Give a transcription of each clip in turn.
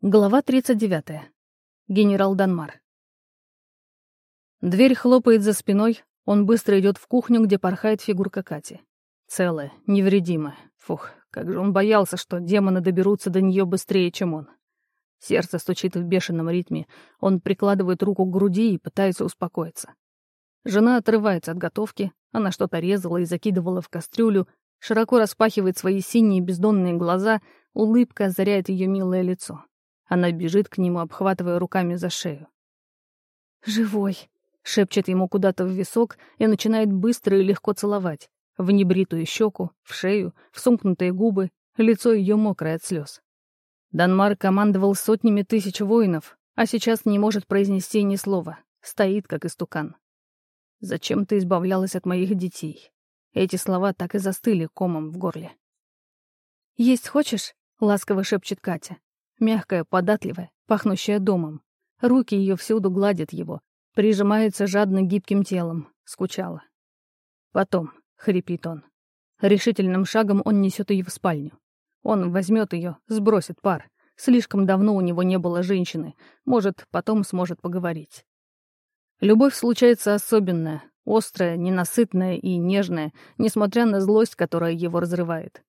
Глава 39. Генерал Данмар. Дверь хлопает за спиной, он быстро идет в кухню, где порхает фигурка Кати. Целая, невредимая. Фух, как же он боялся, что демоны доберутся до нее быстрее, чем он. Сердце стучит в бешеном ритме, он прикладывает руку к груди и пытается успокоиться. Жена отрывается от готовки, она что-то резала и закидывала в кастрюлю, широко распахивает свои синие бездонные глаза, улыбка озаряет ее милое лицо. Она бежит к нему, обхватывая руками за шею. «Живой!» — шепчет ему куда-то в висок и начинает быстро и легко целовать. В небритую щеку, в шею, в сомкнутые губы, лицо ее мокрое от слез. Данмар командовал сотнями тысяч воинов, а сейчас не может произнести ни слова, стоит как истукан. «Зачем ты избавлялась от моих детей?» Эти слова так и застыли комом в горле. «Есть хочешь?» — ласково шепчет Катя. Мягкая, податливая, пахнущая домом. Руки ее всюду гладят его, прижимаются жадно гибким телом. Скучала. Потом, — хрипит он. Решительным шагом он несет ее в спальню. Он возьмет ее, сбросит пар. Слишком давно у него не было женщины. Может, потом сможет поговорить. Любовь случается особенная, острая, ненасытная и нежная, несмотря на злость, которая его разрывает.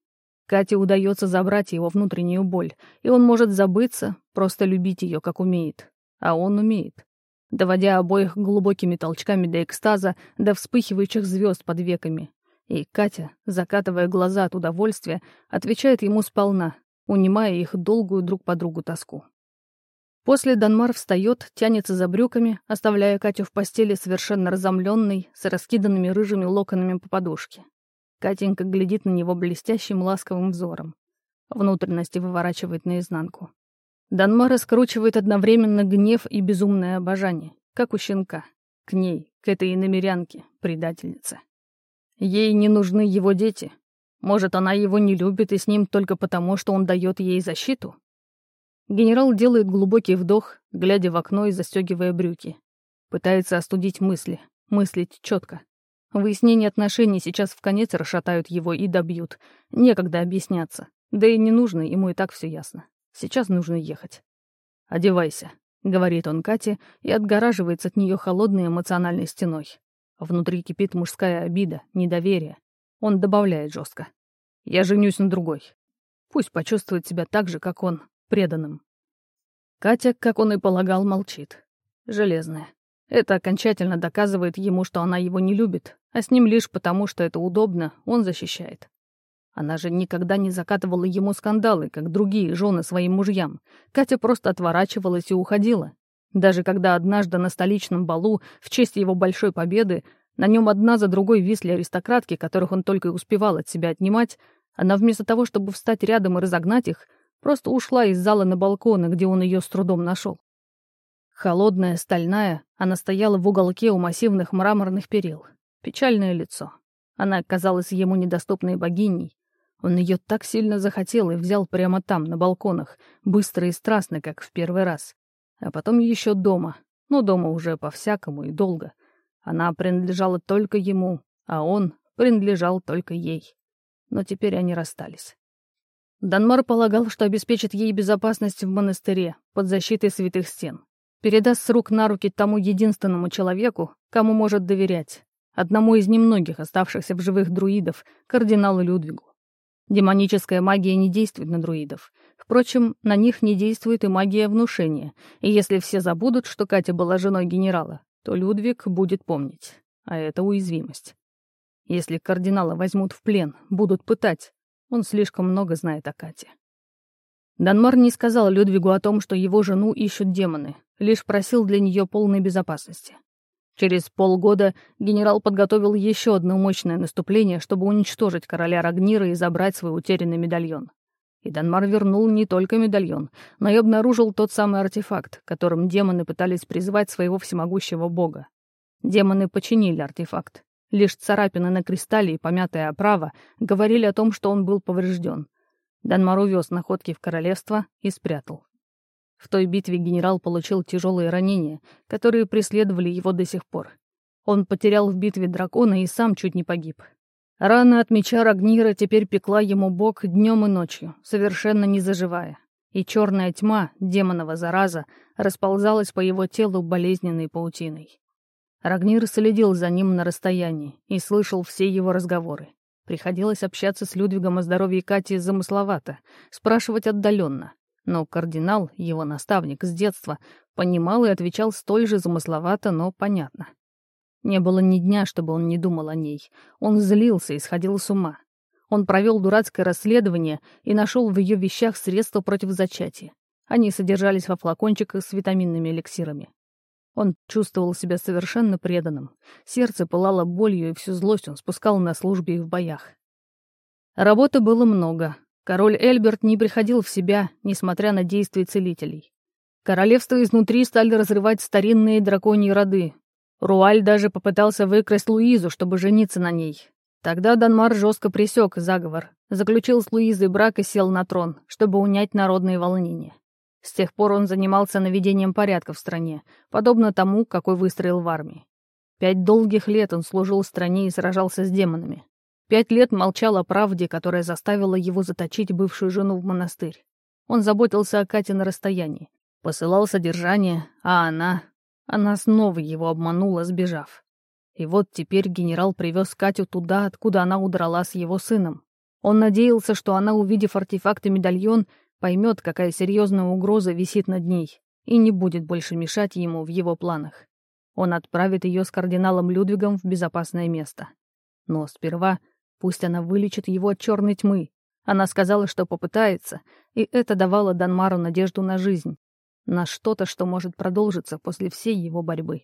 Кате удается забрать его внутреннюю боль, и он может забыться, просто любить ее, как умеет. А он умеет. Доводя обоих глубокими толчками до экстаза, до вспыхивающих звезд под веками. И Катя, закатывая глаза от удовольствия, отвечает ему сполна, унимая их долгую друг по другу тоску. После Данмар встает, тянется за брюками, оставляя Катю в постели совершенно разомленной, с раскиданными рыжими локонами по подушке. Катенька глядит на него блестящим ласковым взором. Внутренности выворачивает наизнанку. Данма раскручивает одновременно гнев и безумное обожание, как у щенка. К ней, к этой иномерянке, предательнице. Ей не нужны его дети. Может, она его не любит и с ним только потому, что он дает ей защиту? Генерал делает глубокий вдох, глядя в окно и застегивая брюки. Пытается остудить мысли, мыслить четко. Выяснение отношений сейчас в конец расшатают его и добьют. Некогда объясняться. Да и не нужно, ему и так все ясно. Сейчас нужно ехать. «Одевайся», — говорит он Кате и отгораживается от нее холодной эмоциональной стеной. Внутри кипит мужская обида, недоверие. Он добавляет жестко. «Я женюсь на другой. Пусть почувствует себя так же, как он, преданным». Катя, как он и полагал, молчит. Железная. Это окончательно доказывает ему, что она его не любит, а с ним лишь потому, что это удобно, он защищает. Она же никогда не закатывала ему скандалы, как другие жены своим мужьям. Катя просто отворачивалась и уходила. Даже когда однажды на столичном балу, в честь его большой победы, на нем одна за другой висли аристократки, которых он только и успевал от себя отнимать, она вместо того, чтобы встать рядом и разогнать их, просто ушла из зала на балкон, где он ее с трудом нашел. Холодная, стальная, она стояла в уголке у массивных мраморных перил. Печальное лицо. Она казалась ему недоступной богиней. Он ее так сильно захотел и взял прямо там, на балконах, быстро и страстно, как в первый раз. А потом еще дома. Ну, дома уже по-всякому и долго. Она принадлежала только ему, а он принадлежал только ей. Но теперь они расстались. Данмар полагал, что обеспечит ей безопасность в монастыре, под защитой святых стен передаст с рук на руки тому единственному человеку, кому может доверять, одному из немногих оставшихся в живых друидов, кардиналу Людвигу. Демоническая магия не действует на друидов. Впрочем, на них не действует и магия внушения, и если все забудут, что Катя была женой генерала, то Людвиг будет помнить. А это уязвимость. Если кардинала возьмут в плен, будут пытать, он слишком много знает о Кате. Данмар не сказал Людвигу о том, что его жену ищут демоны, лишь просил для нее полной безопасности. Через полгода генерал подготовил еще одно мощное наступление, чтобы уничтожить короля Рагнира и забрать свой утерянный медальон. И Данмар вернул не только медальон, но и обнаружил тот самый артефакт, которым демоны пытались призвать своего всемогущего бога. Демоны починили артефакт. Лишь царапины на кристалле и помятая оправа говорили о том, что он был поврежден — Данмар увез находки в королевство и спрятал. В той битве генерал получил тяжелые ранения, которые преследовали его до сих пор. Он потерял в битве дракона и сам чуть не погиб. Рана от меча Рагнира теперь пекла ему бок днем и ночью, совершенно не заживая. и черная тьма, демонова зараза, расползалась по его телу болезненной паутиной. Рагнир следил за ним на расстоянии и слышал все его разговоры. Приходилось общаться с Людвигом о здоровье Кати замысловато, спрашивать отдаленно. Но кардинал, его наставник с детства, понимал и отвечал столь же замысловато, но понятно. Не было ни дня, чтобы он не думал о ней. Он злился и сходил с ума. Он провел дурацкое расследование и нашел в ее вещах средства против зачатия. Они содержались во флакончиках с витаминными эликсирами. Он чувствовал себя совершенно преданным. Сердце пылало болью, и всю злость он спускал на службе и в боях. Работы было много. Король Эльберт не приходил в себя, несмотря на действия целителей. Королевство изнутри стали разрывать старинные драконьи роды. Руаль даже попытался выкрасть Луизу, чтобы жениться на ней. Тогда Данмар жестко пресек заговор, заключил с Луизой брак и сел на трон, чтобы унять народные волнения. С тех пор он занимался наведением порядка в стране, подобно тому, какой выстроил в армии. Пять долгих лет он служил стране и сражался с демонами. Пять лет молчал о правде, которая заставила его заточить бывшую жену в монастырь. Он заботился о Кате на расстоянии, посылал содержание, а она... Она снова его обманула, сбежав. И вот теперь генерал привез Катю туда, откуда она удрала с его сыном. Он надеялся, что она, увидев артефакт и медальон, поймет, какая серьезная угроза висит над ней, и не будет больше мешать ему в его планах. Он отправит ее с кардиналом Людвигом в безопасное место. Но сперва пусть она вылечит его от черной тьмы. Она сказала, что попытается, и это давало Данмару надежду на жизнь, на что-то, что может продолжиться после всей его борьбы.